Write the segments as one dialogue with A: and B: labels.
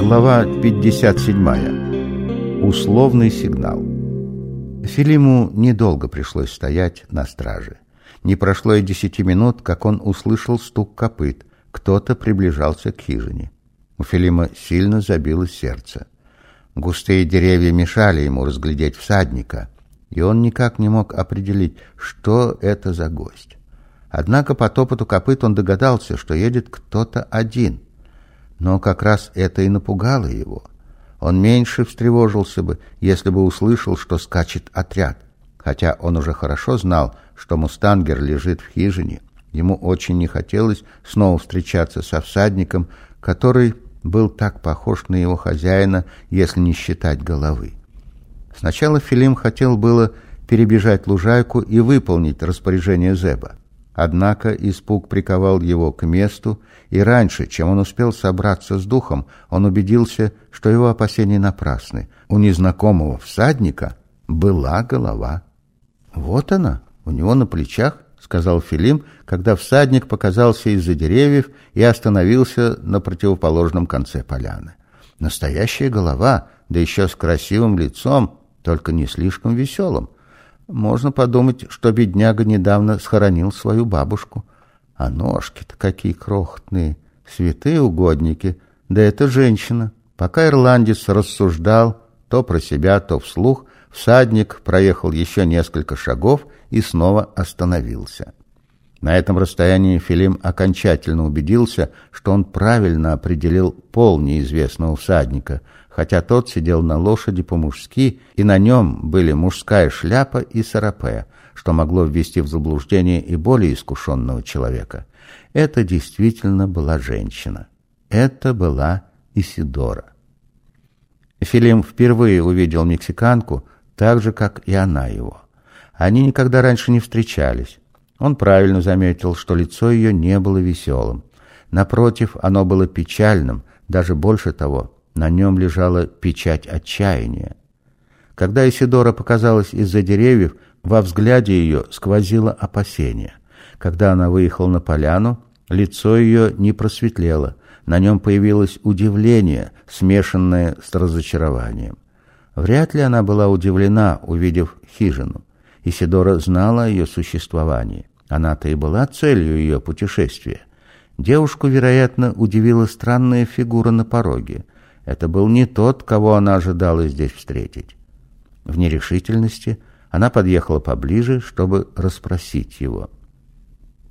A: Глава 57. Условный сигнал. Филиму недолго пришлось стоять на страже. Не прошло и десяти минут, как он услышал стук копыт. Кто-то приближался к хижине. У Филима сильно забилось сердце. Густые деревья мешали ему разглядеть всадника, и он никак не мог определить, что это за гость. Однако по топоту копыт он догадался, что едет кто-то один. Но как раз это и напугало его. Он меньше встревожился бы, если бы услышал, что скачет отряд. Хотя он уже хорошо знал, что мустангер лежит в хижине. Ему очень не хотелось снова встречаться со всадником, который был так похож на его хозяина, если не считать головы. Сначала Филим хотел было перебежать лужайку и выполнить распоряжение Зеба. Однако испуг приковал его к месту, и раньше, чем он успел собраться с духом, он убедился, что его опасения напрасны. У незнакомого всадника была голова. «Вот она, у него на плечах», — сказал Филим, когда всадник показался из-за деревьев и остановился на противоположном конце поляны. «Настоящая голова, да еще с красивым лицом, только не слишком веселым. Можно подумать, что бедняга недавно схоронил свою бабушку. А ножки-то какие крохотные, святые угодники. Да это женщина. Пока ирландец рассуждал, то про себя, то вслух, всадник проехал еще несколько шагов и снова остановился. На этом расстоянии Филим окончательно убедился, что он правильно определил пол неизвестного всадника, хотя тот сидел на лошади по-мужски, и на нем были мужская шляпа и сарапе, что могло ввести в заблуждение и более искушенного человека. Это действительно была женщина. Это была Исидора. Филим впервые увидел мексиканку, так же, как и она его. Они никогда раньше не встречались. Он правильно заметил, что лицо ее не было веселым. Напротив, оно было печальным, даже больше того, на нем лежала печать отчаяния. Когда Исидора показалась из-за деревьев, во взгляде ее сквозило опасение. Когда она выехала на поляну, лицо ее не просветлело, на нем появилось удивление, смешанное с разочарованием. Вряд ли она была удивлена, увидев хижину. Исидора знала о ее существовании. Она-то и была целью ее путешествия. Девушку, вероятно, удивила странная фигура на пороге. Это был не тот, кого она ожидала здесь встретить. В нерешительности она подъехала поближе, чтобы расспросить его.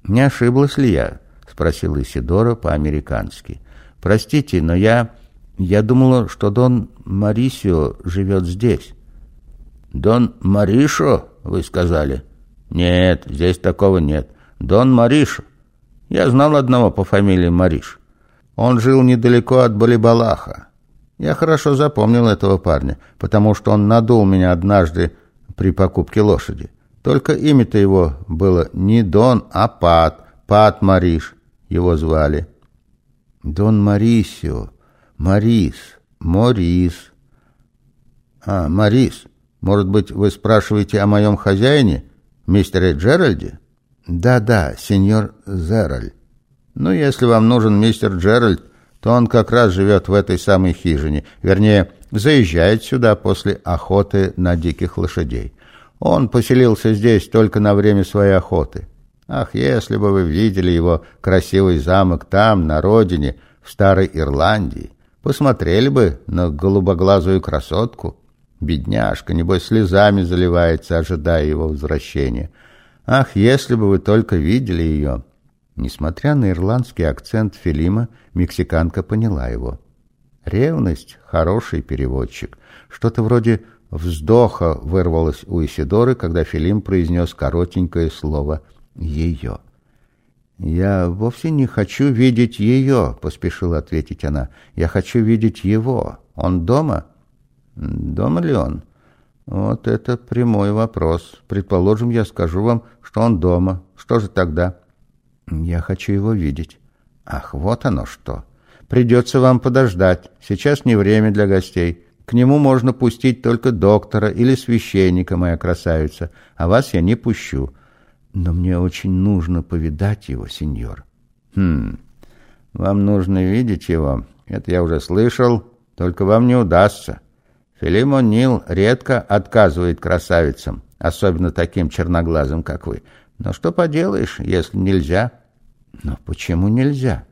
A: «Не ошиблась ли я?» — спросила Исидора по-американски. «Простите, но я... я думала, что Дон Марисио живет здесь». «Дон Маришо?» Вы сказали. Нет, здесь такого нет. Дон Мариш. Я знал одного по фамилии Мариш. Он жил недалеко от Балибалаха. Я хорошо запомнил этого парня, потому что он надул меня однажды при покупке лошади. Только имя-то его было не Дон, а Пат. Пат Мариш его звали. Дон Марисио. Марис. Морис. А, Марис. Может быть, вы спрашиваете о моем хозяине, мистере Джеральде? Да-да, сеньор Зераль. Ну, если вам нужен мистер Джеральд, то он как раз живет в этой самой хижине, вернее, заезжает сюда после охоты на диких лошадей. Он поселился здесь только на время своей охоты. Ах, если бы вы видели его красивый замок там, на родине, в Старой Ирландии, посмотрели бы на голубоглазую красотку, Бедняжка, небось, слезами заливается, ожидая его возвращения. Ах, если бы вы только видели ее!» Несмотря на ирландский акцент Филима, мексиканка поняла его. Ревность — хороший переводчик. Что-то вроде вздоха вырвалось у Исидоры, когда Филим произнес коротенькое слово «ее». «Я вовсе не хочу видеть ее», — поспешила ответить она. «Я хочу видеть его. Он дома?» Дома ли он? Вот это прямой вопрос. Предположим, я скажу вам, что он дома. Что же тогда? Я хочу его видеть. Ах, вот оно что. Придется вам подождать. Сейчас не время для гостей. К нему можно пустить только доктора или священника, моя красавица, а вас я не пущу. Но мне очень нужно повидать его, сеньор. Хм, вам нужно видеть его. Это я уже слышал. Только вам не удастся. Филимон Нил редко отказывает красавицам, особенно таким черноглазым, как вы. Но что поделаешь, если нельзя? Но почему нельзя?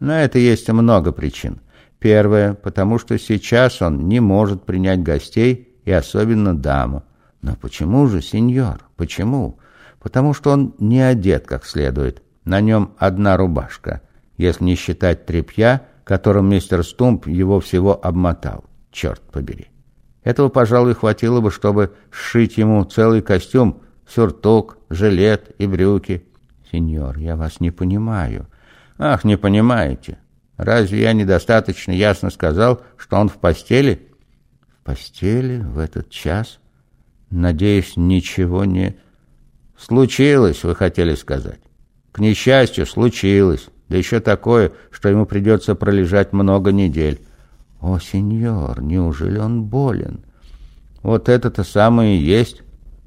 A: На это есть много причин. Первое, потому что сейчас он не может принять гостей и особенно даму. Но почему же, сеньор, почему? Потому что он не одет как следует. На нем одна рубашка, если не считать тряпья, которым мистер Стумп его всего обмотал. Черт побери. Этого, пожалуй, хватило бы, чтобы сшить ему целый костюм, сюртук, жилет и брюки. Сеньор, я вас не понимаю. Ах, не понимаете. Разве я недостаточно ясно сказал, что он в постели? В постели в этот час? Надеюсь, ничего не... Случилось, вы хотели сказать. К несчастью, случилось. Да еще такое, что ему придется пролежать много недель. О, сеньор, неужели он болен? Вот это-то самое и есть.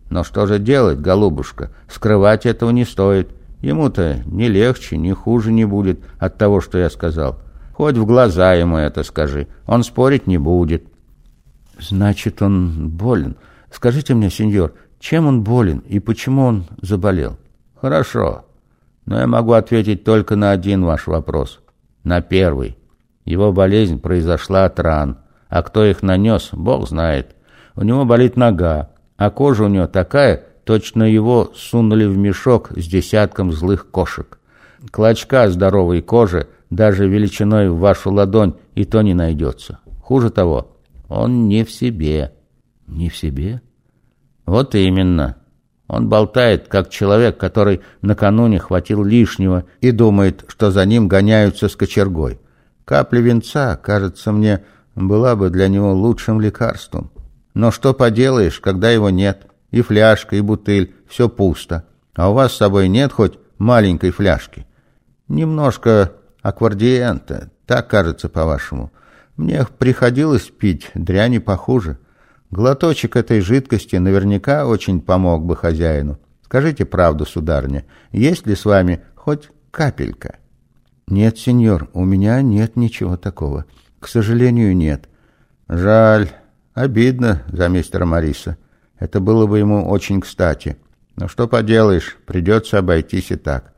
A: Но что же делать, голубушка? Скрывать этого не стоит. Ему-то ни легче, ни хуже не будет от того, что я сказал. Хоть в глаза ему это скажи. Он спорить не будет. Значит, он болен. Скажите мне, сеньор, чем он болен и почему он заболел? Хорошо. Но я могу ответить только на один ваш вопрос. На первый. Его болезнь произошла от ран. А кто их нанес, бог знает. У него болит нога, а кожа у него такая, точно его сунули в мешок с десятком злых кошек. Клочка здоровой кожи, даже величиной в вашу ладонь, и то не найдется. Хуже того, он не в себе. Не в себе? Вот именно. Он болтает, как человек, который накануне хватил лишнего и думает, что за ним гоняются с кочергой. Капля венца, кажется мне, была бы для него лучшим лекарством. Но что поделаешь, когда его нет? И фляжка, и бутыль, все пусто. А у вас с собой нет хоть маленькой фляжки? Немножко аквардиента, так кажется, по-вашему. Мне приходилось пить дряни похуже. Глоточек этой жидкости наверняка очень помог бы хозяину. Скажите правду, сударня, есть ли с вами хоть капелька? Нет, сеньор, у меня нет ничего такого. К сожалению, нет. Жаль, обидно за мистера Мариса. Это было бы ему очень кстати. Но что поделаешь, придется обойтись и так.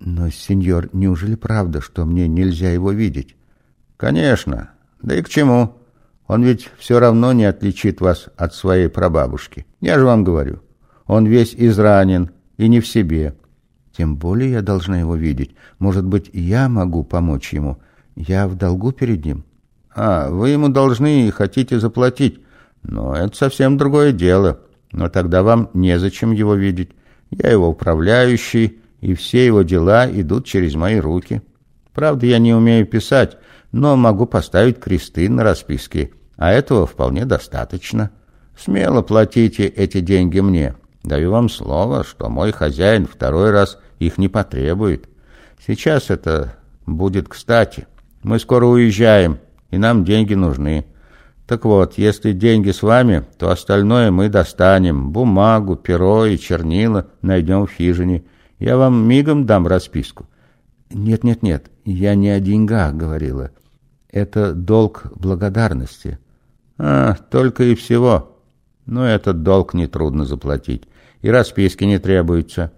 A: Но, сеньор, неужели правда, что мне нельзя его видеть? Конечно. Да и к чему? Он ведь все равно не отличит вас от своей прабабушки. Я же вам говорю. Он весь изранен и не в себе. Тем более я должна его видеть. Может быть, я могу помочь ему. Я в долгу перед ним. А, вы ему должны и хотите заплатить. Но это совсем другое дело. Но тогда вам незачем его видеть. Я его управляющий, и все его дела идут через мои руки. Правда, я не умею писать, но могу поставить кресты на расписке а этого вполне достаточно. Смело платите эти деньги мне. Даю вам слово, что мой хозяин второй раз их не потребует. Сейчас это будет кстати. Мы скоро уезжаем, и нам деньги нужны. Так вот, если деньги с вами, то остальное мы достанем. Бумагу, перо и чернила найдем в хижине. Я вам мигом дам расписку. Нет-нет-нет, я не о деньгах говорила. Это долг благодарности. А, только и всего. Но этот долг нетрудно заплатить. И расписки не требуются.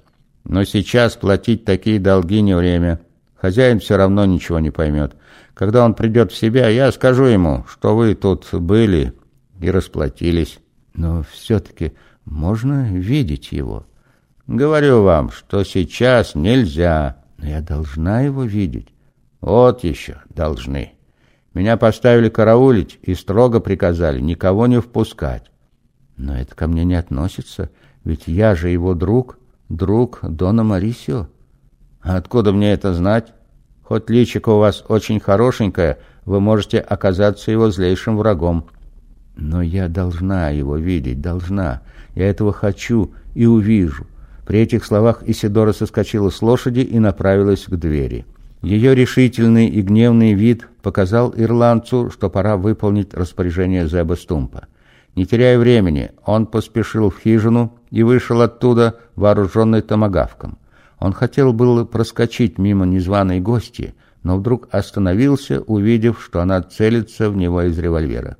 A: Но сейчас платить такие долги не время. Хозяин все равно ничего не поймет. Когда он придет в себя, я скажу ему, что вы тут были и расплатились. Но все-таки можно видеть его. Говорю вам, что сейчас нельзя. Но я должна его видеть. Вот еще должны. Меня поставили караулить и строго приказали никого не впускать. Но это ко мне не относится, ведь я же его друг, друг Дона Марисио. А откуда мне это знать? Хоть личико у вас очень хорошенькое, вы можете оказаться его злейшим врагом. Но я должна его видеть, должна. Я этого хочу и увижу. При этих словах Исидора соскочила с лошади и направилась к двери. Ее решительный и гневный вид показал ирландцу, что пора выполнить распоряжение Зеба Стумпа. Не теряя времени, он поспешил в хижину и вышел оттуда, вооруженный томагавком. Он хотел было проскочить мимо незваной гости, но вдруг остановился, увидев, что она целится в него из револьвера.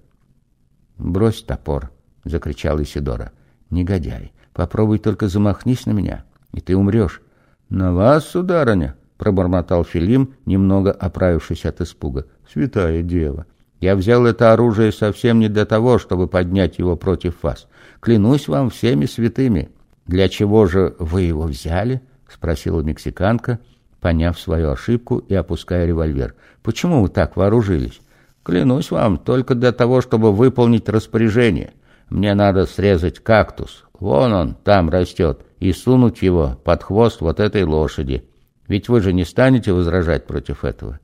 A: «Брось топор!» — закричал Исидора. «Негодяй! Попробуй только замахнись на меня, и ты умрешь!» «На вас, сударыня!» — пробормотал Филим, немного оправившись от испуга. «Святая дева! Я взял это оружие совсем не для того, чтобы поднять его против вас. Клянусь вам всеми святыми!» «Для чего же вы его взяли?» — спросила мексиканка, поняв свою ошибку и опуская револьвер. «Почему вы так вооружились?» «Клянусь вам, только для того, чтобы выполнить распоряжение. Мне надо срезать кактус. Вон он, там растет, и сунуть его под хвост вот этой лошади. Ведь вы же не станете возражать против этого?»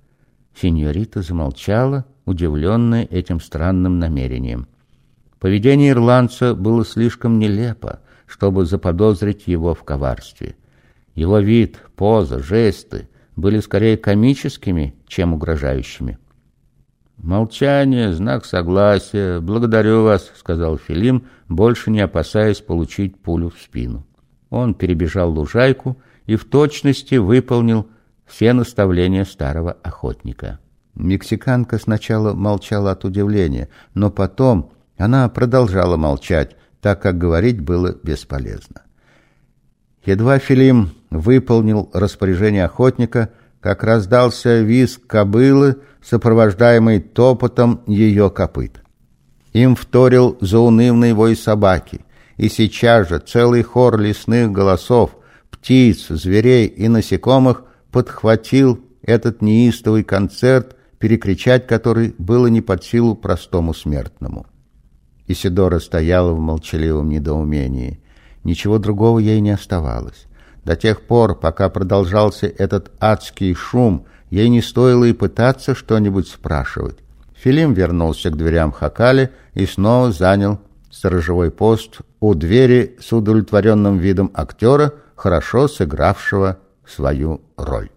A: Синьорита замолчала, удивленная этим странным намерением. Поведение ирландца было слишком нелепо, чтобы заподозрить его в коварстве. Его вид, поза, жесты были скорее комическими, чем угрожающими. «Молчание, знак согласия. Благодарю вас», — сказал Филим, больше не опасаясь получить пулю в спину. Он перебежал лужайку и в точности выполнил все наставления старого охотника. Мексиканка сначала молчала от удивления, но потом она продолжала молчать, так как говорить было бесполезно. Едва Филим выполнил распоряжение охотника, как раздался визг кобылы, сопровождаемый топотом ее копыт. Им вторил заунывный вой собаки, и сейчас же целый хор лесных голосов, птиц, зверей и насекомых подхватил этот неистовый концерт, перекричать который было не под силу простому смертному. Исидора стояла в молчаливом недоумении. Ничего другого ей не оставалось. До тех пор, пока продолжался этот адский шум, ей не стоило и пытаться что-нибудь спрашивать. Филим вернулся к дверям Хакали и снова занял сторожевой пост у двери с удовлетворенным видом актера, хорошо сыгравшего свою роль.